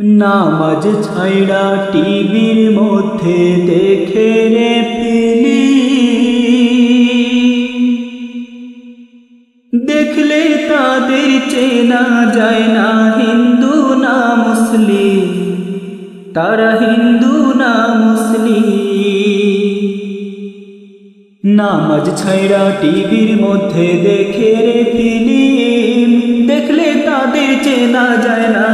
নামাজ ছাইড়া টিভির মধ্যে দেখে রে ফিলি দেখলে তাদের চেনা যায় না হিন্দু না মুসলিম, তারা হিন্দু না মুসলিম। নামাজ ছাইড়া টিভির মধ্যে দেখে রে ফিলিম। দেখলে তাদের চেনা যায় না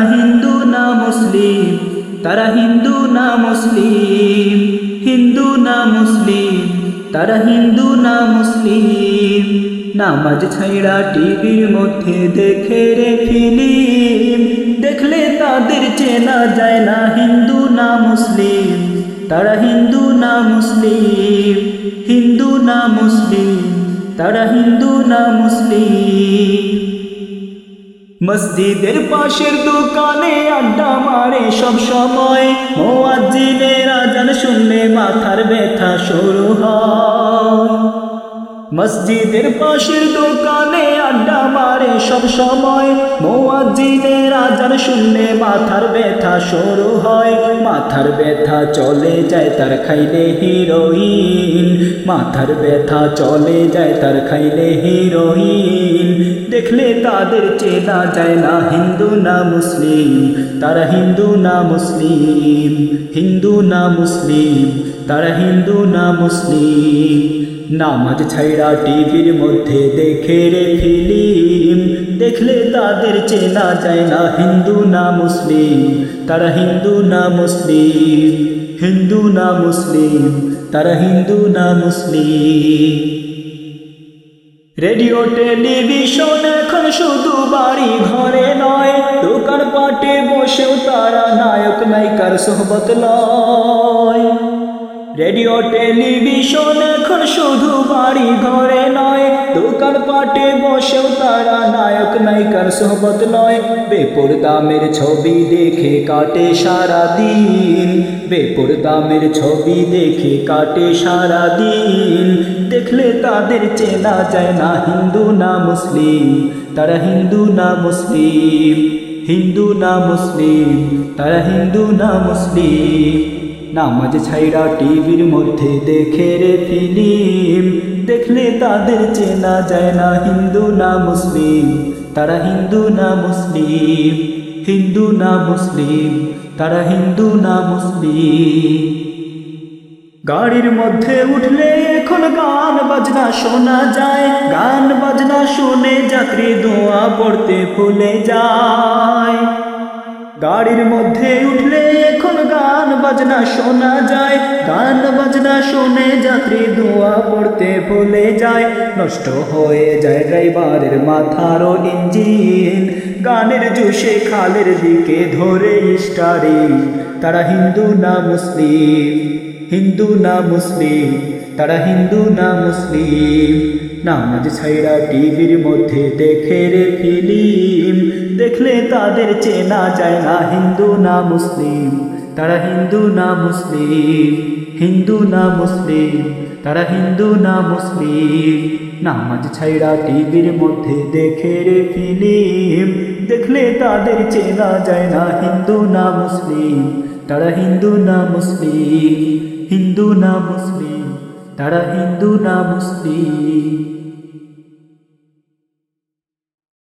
তারা হিন্দু না মুসলিম? হিন্দু না মুসলিম? তারা হিন্দু না মুসলিম? নামাজ ছাইড়া টিভির মধ্যে দেখে রে ফিলিম। দেখলে তাদের চেনা যায় না হিন্দু না মুসলিম। তারা হিন্দু না মুসলিম। হিন্দু না মুসলিম। তারা হিন্দু না মুসলিম। মসজিদের পাশের দোকানে আড্ডা মারে সব সময়। মোয়াজ্জিনের আজান শুনলে মাথার ব্যথা শুরু হয়। মসজিদের পাশের দোকানে সব সময় মোয়াজ্জিনের আজান শুনলে মাথার ব্যথা শুরু হয়। মাথার ব্যথা চলে যায় তার খাইলে হিরোইন। মাথার ব্যথা চলে যায় তার খাইলে হিরোইন। দেখলে তাদের চেনা যায় না হিন্দু না মুসলিম, তারা হিন্দু না মুসলিম, হিন্দু না মুসলিম। তারা হিন্দু না মুসলিম। নামাজ ছাইড়া টিভির মধ্যে দেখে রে ফিলিম। দেখলে তাদের চেনা যায় না হিন্দু না মুসলিম। তারা হিন্দু না মুসলিম। হিন্দু না মুসলিম। তারা হিন্দু না মুসলিম। রেডিও, টেলিভিশন এখন শুধু বাড়ি ঘরে নয়। দোকান পাটে বসেও তারা নায়ক, নায়িকার সোহবত লয় রেডিও, টেলিভিশন এখন শুধু বাড়ি ঘরে নয়। দোকান পাটে বসেও তারা নায়ক, নায়িকার সোহবত লয় বেপুর দামের ছবি দেখে কাটে সারা দিন বেপুর দামের ছবি দেখে কাটে সারা দিন দেখলে তাদের চেনা যায় না, হিন্দু না মুসলিম। তারা হিন্দু না মুসলিম। হিন্দু না মুসলিম, তারা হিন্দু না মুসলিম। নামাজ ছাইরা টিভির মধ্যে দেখে রে ফিলিম। দেখলে তাদের চেনা যায় না হিন্দু না মুসলিম, তারা হিন্দু না মুসলিম। হিন্দু না মুসলিম, তারা হিন্দু না মুসলিম। গাড়ির মধ্যে উঠলে এখন গান বাজনা শোনা যায়। গান বাজনা শুনে যাত্রী দোয়া পড়তে ভুলে যায়। গাড়ির মধ্যে উঠলে এখন গান বাজনা শোনা যায়। গান বাজনা শুনে যাত্রী দোয়া পড়তে ভুলে যায়। নষ্ট হয়ে যায় ড্রাইভারের মাথারও ইঞ্জিন। গানের জুসে খালের দিকে ধরে স্টারিং তারা হিন্দু না মুসলিম? হিন্দু না মুসলিম, তারা হিন্দু না মুসলিম। নামাজ ছাইরা টিভির মধ্যে দেখে রে ফিলিম। দেখলে তাদের চেনা যায় না হিন্দু না মুসলিম, তারা হিন্দু না মুসলিম। হিন্দু না মুসলিম, তারা হিন্দু না মুসলিম। নামাজ ছাইরা টিভির মধ্যে দেখে রে ফিলিম। দেখলে তাদের চেনা যায় না হিন্দু না মুসলিম, তারা হিন্দু না মুসলিম। হিন্দু না মুসলিম তারা হিন্দু না মুসলিম।